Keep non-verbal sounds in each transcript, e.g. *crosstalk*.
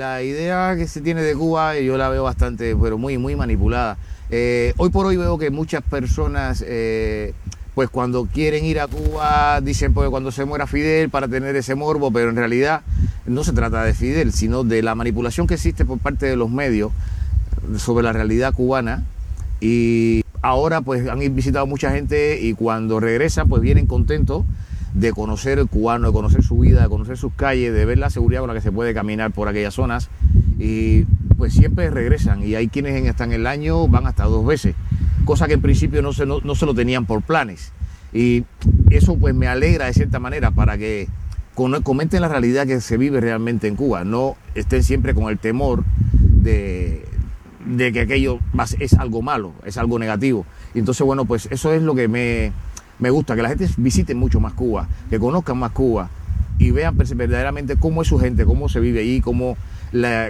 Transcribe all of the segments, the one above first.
la idea que se tiene de Cuba yo la veo bastante, pero muy, muy manipulada. Eh, hoy por hoy veo que muchas personas, eh, pues cuando quieren ir a Cuba, dicen pues cuando se muera Fidel para tener ese morbo, pero en realidad no se trata de Fidel, sino de la manipulación que existe por parte de los medios sobre la realidad cubana y ahora pues han visitado mucha gente y cuando regresan pues vienen contentos de conocer el cubano, de conocer su vida, de conocer sus calles, de ver la seguridad con la que se puede caminar por aquellas zonas. Y pues siempre regresan. Y hay quienes están en el año van hasta dos veces, cosa que en principio no se, no, se lo tenían por planes. Y eso pues me alegra de cierta manera para que comenten la realidad que se vive realmente en Cuba, no estén siempre con el temor de, de que aquello es algo malo, es algo negativo. Y entonces, bueno, pues eso es lo que me, me gusta, que la gente visite mucho más Cuba, que conozcan más Cuba y vean verdaderamente cómo es su gente, cómo se vive ahí, cómo,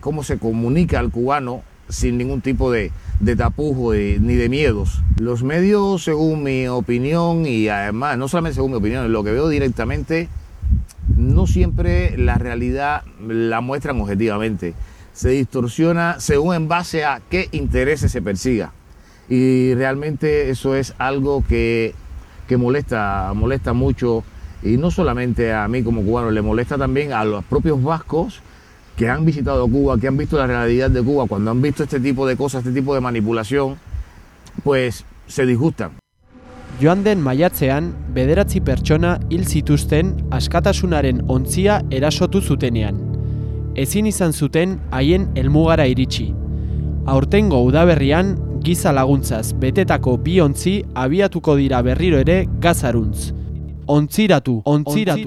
cómo se comunica al cubano sin ningún tipo de, de tapujo ni de miedos. Los medios, según mi opinión, y además, no solamente según mi opinión, lo que veo directamente, no siempre la realidad la muestran objetivamente se distorsiona según en base a qué intereses se persiga. Y realmente eso es algo que, que molesta, molesta mucho, y no solamente a mí como cubano, le molesta también a los propios vascos que han visitado Cuba, que han visto la realidad de Cuba, cuando han visto este tipo de cosas, este tipo de manipulación, pues se disgustan. Joan den maiatzean, bederatzi pertsona hil zituzten askatasunaren ontzia erasotu zutenean ezin izan zuten haien helmugara iritsi. Aurtengo udaberrian giza laguntzaz betetako bi ontzi abiatuko dira berriro ere gazaruntz. Ontziratu, ontziratu.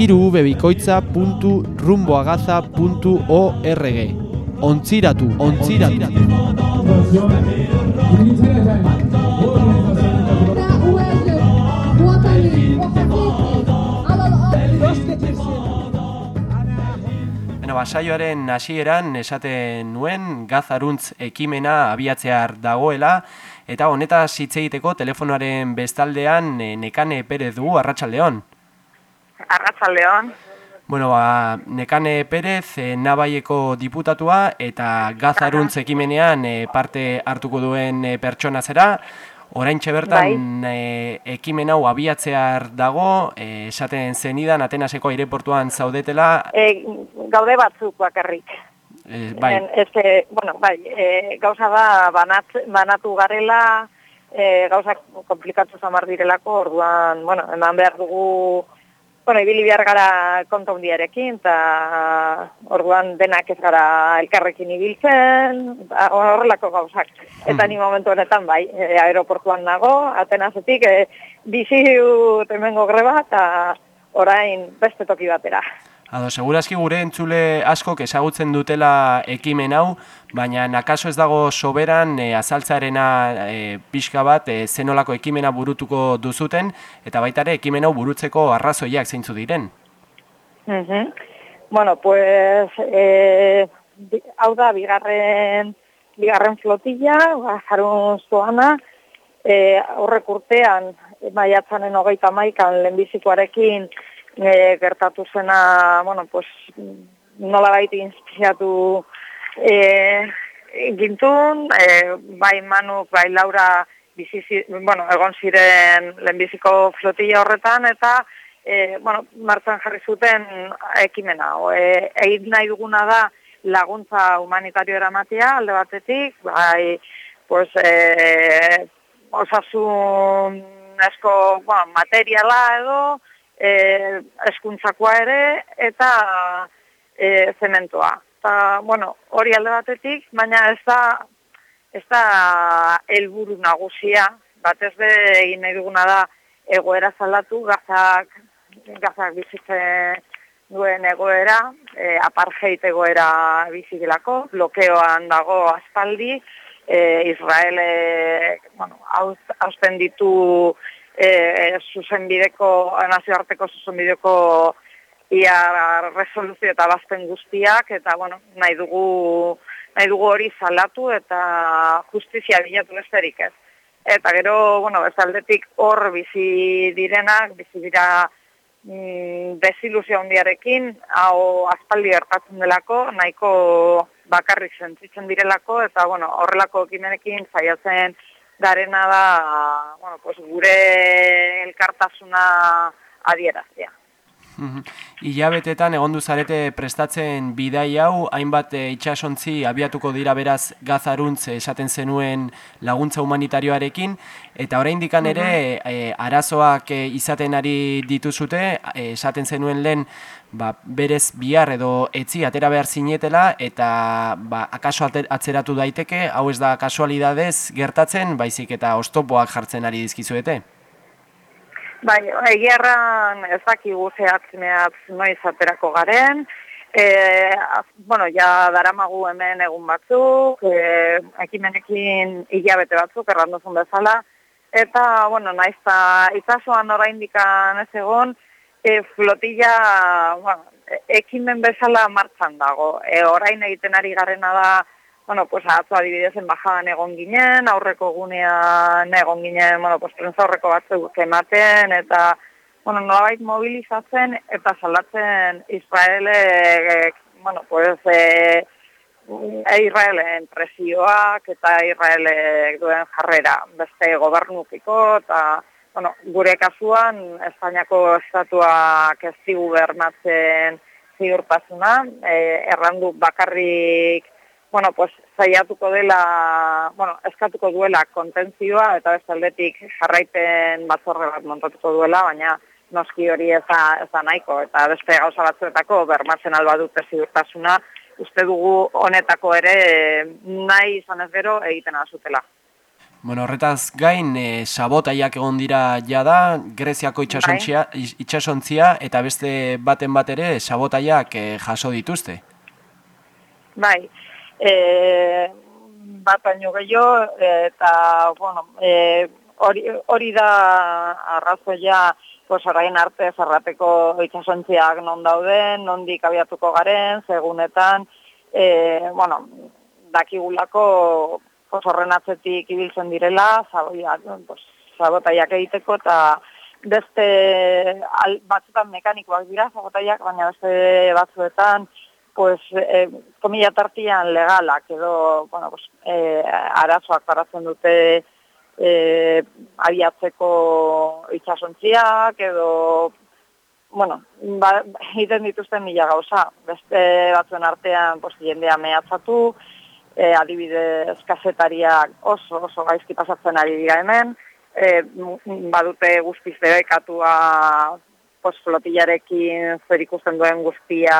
iru bebikoitza.rumboagaza.org Ontziratu, ontziratu. Bueno, basaioaren hasieran esaten nuen gazaruntz ekimena abiatzear dagoela eta honetaz hitz egiteko telefonoaren bestaldean eh, Nekane Perez dugu Arratsaldeon. Arratsaldeon. Bueno, ba, Nekane Perez e, Nabaieko diputatua eta gazaruntz ekimenean e, parte hartuko duen e, pertsona zera. Orain bertan bai. e, ekimen hau abiatzear dago, e, esaten zenidan Atenaseko aireportuan zaudetela. E, gaude batzuk bakarrik. E, bai. En, bueno, bai, e, gauza da banat, banatu garela, e, gauza komplikatu zamar direlako, orduan, bueno, eman behar dugu bueno, ibili behar gara konta hundiarekin, eta orduan denak ez gara elkarrekin ibiltzen, ba, horrelako gauzak. Eta ni momentu honetan bai, e, aeroportuan nago, atenazetik, e, bizi temengo greba, eta orain beste toki batera. Ado, segurazki gure entzule asko ezagutzen dutela ekimen hau, baina nakaso ez dago soberan e, azaltzarena e, pixka bat e, zenolako ekimena burutuko duzuten, eta baita ere ekimen hau burutzeko arrazoiak zeintzu diren. Mm Bueno, pues, e, hau da, bigarren, bigarren flotilla, jarun zoana, e, horrek urtean, maiatzanen hogeita maikan, lehenbizikoarekin, e, gertatu zena, bueno, pues, nola baita inspiratu e, gintun, e, bai Manuk, bai Laura, bizizi, bueno, egon ziren lehenbiziko flotilla horretan, eta, e, bueno, martzan jarri zuten ekimena. E, egin nahi duguna da laguntza humanitario eramatea, alde batetik, bai, pues, e, osasun esko, bueno, materiala edo, e, eskuntzakoa ere eta e, zementoa. Ta, bueno, hori alde batetik, baina ez da, ez da elburu nagusia, batez be egin nahi duguna da egoera zaldatu, gazak, gazak bizitzen duen egoera, e, apartheid egoera bizitilako, blokeoan dago aspaldi, e, Israele bueno, hausten ditu e, zuzenbideko, nazioarteko zuzenbideko ia resoluzio eta bazten guztiak, eta bueno, nahi dugu, nahi dugu hori salatu eta justizia bilatu besterik ez. eta gero, bueno, bezaldetik hor bizi direnak, bizi dira mm, desilusio handiarekin, hau aspaldi gertatzen delako, nahiko bakarrik sentitzen direlako, eta bueno, horrelako ekimenekin zaiatzen garena da, bueno, pues gure elkartasuna adierazia. Ilabetetan egon zarete prestatzen bidai hau, hainbat e, itxasontzi abiatuko dira beraz gazaruntz esaten zenuen laguntza humanitarioarekin, eta oraindik ere e, arazoak e, izaten ari dituzute, esaten zenuen lehen ba, berez bihar edo etzi atera behar zinetela, eta ba, akaso atzeratu daiteke, hau ez da kasualidadez gertatzen, baizik eta ostopoak jartzen ari dizkizuete. Bai, egiarran ezakigu zehatzineat noiz aterako garen, e, bueno, ja daramagu hemen egun batzuk, e, ekimenekin hilabete batzuk, erranduzun bezala, eta, bueno, naiz eta itasoan oraindikan ez egon, e, flotilla, bueno, ekimen bezala martxan dago. E, orain egiten ari garena da, bueno, pues atzo adibidez bajadan egon ginen, aurreko gunean egon ginen, bueno, pues prensa aurreko batzuk ematen eta bueno, nolabait mobilizatzen eta salatzen Israelek, bueno, pues eh Israelen presioak eta Israelek duen jarrera. Beste gobernukiko eta bueno, gure kasuan Espainiako estatuak ez zigu bermatzen ziurtasuna, eh, errandu bakarrik bueno, pues saiatuko dela, bueno, eskatuko duela kontentzioa eta beste aldetik jarraiten batzorre bat montatuko duela, baina noski hori ez da, nahiko eta beste gauza batzuetako bermatzen alba dute ziurtasuna, uste dugu honetako ere nahi izan ez gero egiten azutela. Bueno, horretaz gain, e, sabotaiak egon dira jada, Greziako itxasontzia, bai. itxasontzia eta beste baten bat ere sabotaiak e, jaso dituzte. Bai, e, bat baino gehiago, eta, bueno, e, hori, hori da arrazoia, pues, orain arte zerrateko itxasontziak non dauden, nondik abiatuko garen, segunetan, e, bueno, dakigulako pues, horren atzetik ibiltzen direla, zaboiak, pues, zabotaiak egiteko, eta beste al, batzutan mekanikoak dira, zabotaiak, baina beste batzuetan, pues, eh, komila tartian legalak edo, bueno, pues, eh, arazoak paratzen dute eh, abiatzeko itxasontziak edo, bueno, ba, iten dituzten mila gauza. Beste batzuen artean, pues, jendea mehatzatu, eh, adibidez kasetariak oso, oso gaizki pasatzen ari dira hemen, eh, badute guztiz debekatua postflotillarekin zer ikusten duen guztia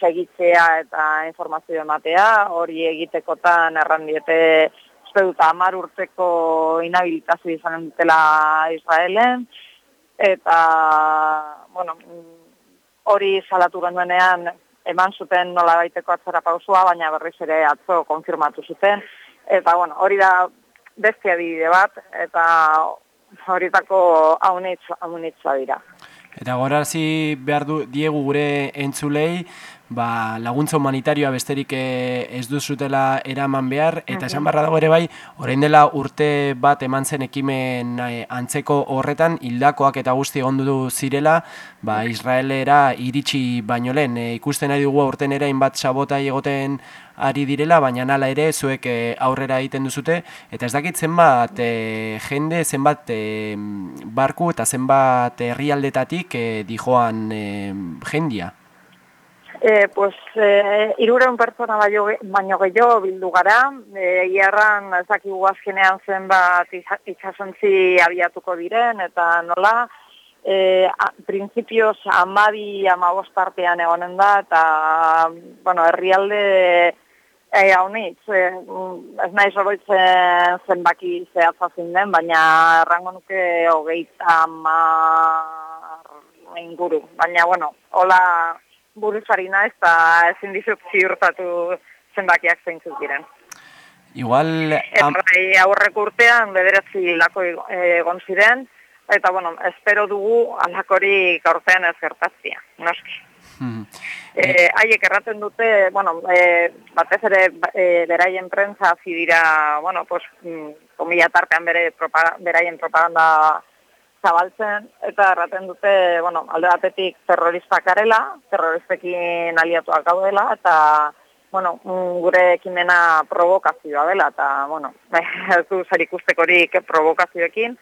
segitzea eta informazio ematea, hori egitekotan errandiete uste dut amar urteko inhabilitazio izan dutela Israelen, eta, bueno, hori salatu genuenean eman zuten nola baiteko atzera pausua, baina berriz ere atzo konfirmatu zuten, eta, bueno, hori da bestia adibide bat, eta horitako haunitza dira. Eta gorazi behar du diegu gure entzulei, ba, laguntza humanitarioa besterik eh, ez duzutela eraman behar, eta esan barra dago ere bai, orain dela urte bat eman zen ekimen eh, antzeko horretan, hildakoak eta guzti egondu zirela, ba, Israelera iritsi baino lehen, e, ikusten ari dugu urten ere inbat sabota egoten ari direla, baina nala ere zuek aurrera egiten duzute, eta ez dakit zenbat jende, zenbat barku eta zenbat herrialdetatik e, dijoan e, jendia. E, pues, e, irureun pertsona baino gehiago bildu gara, e, iarran ezakigu azkenean zenbat itxasontzi abiatuko diren, eta nola, e, a, prinsipioz amabi amabostartean egonen da, eta, bueno, herrialde e, haunitz, e, ez nahi zoroitzen zenbaki zehatzazin den, baina errango nuke hogeita amar inguru, baina, bueno, hola, buruzarina ez da ezin dizut ziurtatu zenbakiak zeintzuk diren. Igual... Eta bai, aurrek urtean bederatzi lako egon ziren, eta bueno, espero dugu alakori gaurtean ez gertazia, noski. Hmm. E, haiek erraten dute, bueno, e, batez ere e, beraien prentza dira, bueno, pues, mm, komila tartean bere beraien propaganda zabaltzen, eta erraten dute, bueno, alde batetik terroristak arela, terroristekin aliatuak gaudela, eta, bueno, gure ekimena provokazioa dela, eta, bueno, *laughs* zer ikustekorik provokazioekin,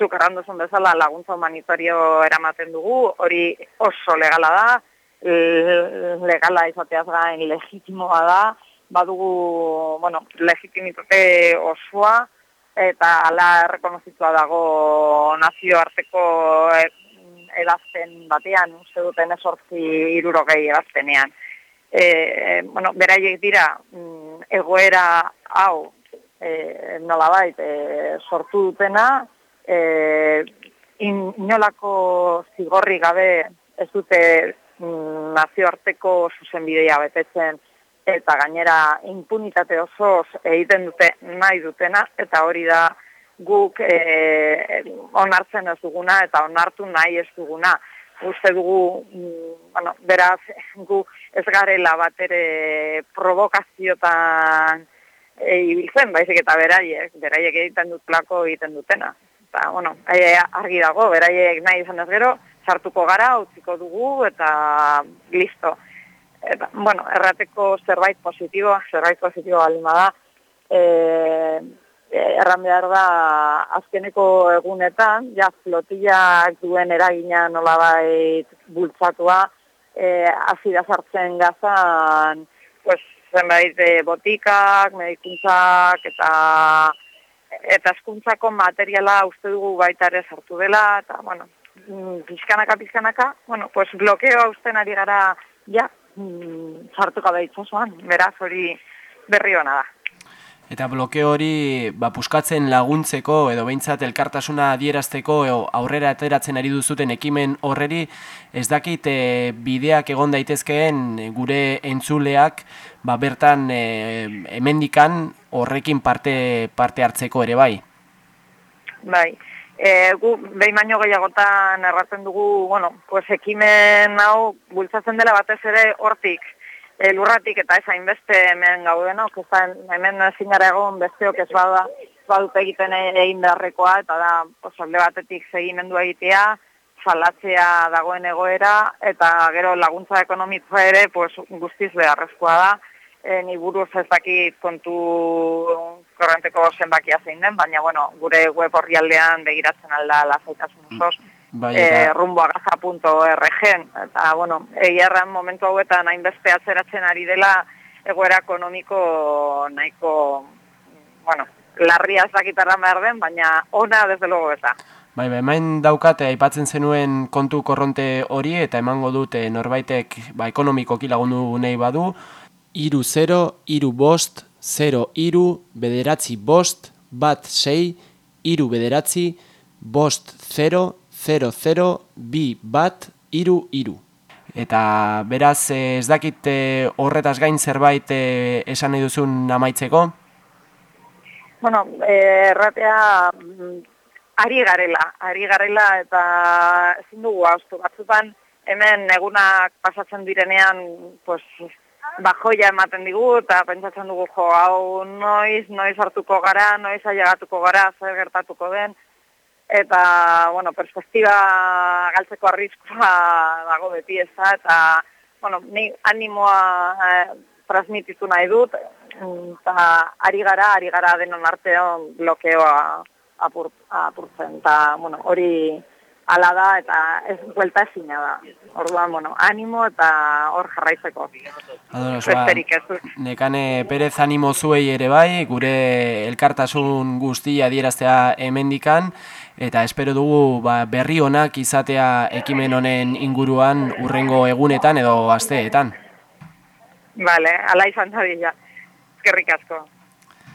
zuk erranduzun bezala laguntza humanitario eramaten dugu, hori oso legala da, legala izateaz gain legitimoa da, badugu, bueno, legitimitate osoa, eta ala errekonozitua dago nazioarteko edazten batean, uste duten esortzi irurogei edaztenean. E, bueno, beraiek dira, mm, egoera hau, e, nolabait, e, sortu dutena, e, inolako zigorri gabe ez dute mm, nazioarteko zuzenbidea betetzen eta gainera impunitate oso egiten dute nahi dutena eta hori da guk e, onartzen ez duguna eta onartu nahi ez duguna. Uste dugu, mm, bueno, beraz, *laughs* gu ez garela bat ere provokaziotan e, ibiltzen, baizik eta beraiek, beraiek egiten dutlako egiten dutena. Eta, bueno, e, argi dago, beraiek nahi izan ez gero, sartuko gara, utziko dugu, eta listo eta, bueno, errateko zerbait positiboa, zerbait positiboa alima da, e, erran behar da, azkeneko egunetan, ja, flotillak duen eragina nolabait bultzatua, e, azida sartzen gazan, pues, zenbait e, botikak, medikuntzak, eta eta eskuntzako materiala uste dugu baita ere sartu dela, eta, bueno, mm, pizkanaka, pizkanaka, bueno, pues blokeoa usten ari gara, ja, sartuko da itxasuan, beraz hori berri hona da. Eta blokeo hori ba, puskatzen laguntzeko edo behintzat elkartasuna adierazteko aurrera ateratzen ari duzuten ekimen horreri, ez dakit e, bideak egon daitezkeen gure entzuleak ba, bertan e, hemendikan horrekin parte, parte hartzeko ere bai? Bai, E, gu, behin baino gehiagotan erratzen dugu, bueno, pues ekimen hau bultzatzen dela batez ere hortik, e, lurratik eta ez hainbeste hemen gaudenok, ez hemen zinara egon besteok ez bada, badut egiten egin beharrekoa, eta da, alde batetik segimendu egitea, salatzea dagoen egoera, eta gero laguntza ekonomikoa ere, pues, guztiz beharrezkoa da, e, ni buruz ez dakit kontu korrenteko zenbakia zein den, baina bueno, gure web aldean begiratzen alda lazaitasun mm, osoz, bai, e, rumboagaza.org, eta bueno, egiarran momentu hauetan hainbeste atzeratzen ari dela egoera ekonomiko nahiko, bueno, larria ez dakitarra behar den, baina ona desde logo eta. Bai, bai, main daukate aipatzen zenuen kontu korronte hori eta emango dute norbaitek ba, ekonomikoki lagundu nahi badu, iru 0, iru bost, 0, iru, bederatzi bost, bat sei, iru bederatzi, bost 0, 0, 0, bi bat, iru, iru. Eta beraz ez dakit horretaz gain zerbait esan nahi duzun amaitzeko? Bueno, erratea mm, ari garela, ari garela eta ezin dugu haustu batzutan hemen egunak pasatzen direnean pues, bajoia ematen digu eta pentsatzen dugu jo hau noiz, noiz hartuko gara, noiz ailegatuko gara, zer gertatuko den. Eta bueno, perspektiba galtzeko arriskua *laughs* dago beti ez da eta bueno, ni animoa eh, transmititu nahi dut. Eta ari gara, ari gara denon artean blokeoa apurtzen. Eta bueno, hori ala da eta ez buelta ezina da. Orduan, bueno, animo eta hor jarraitzeko. Ba, nekane perez animo zuei ere bai, gure elkartasun guztia dieraztea hemendikan eta espero dugu ba, berri honak izatea ekimen honen inguruan urrengo egunetan edo asteetan. Vale, ala izan da Eskerrik asko.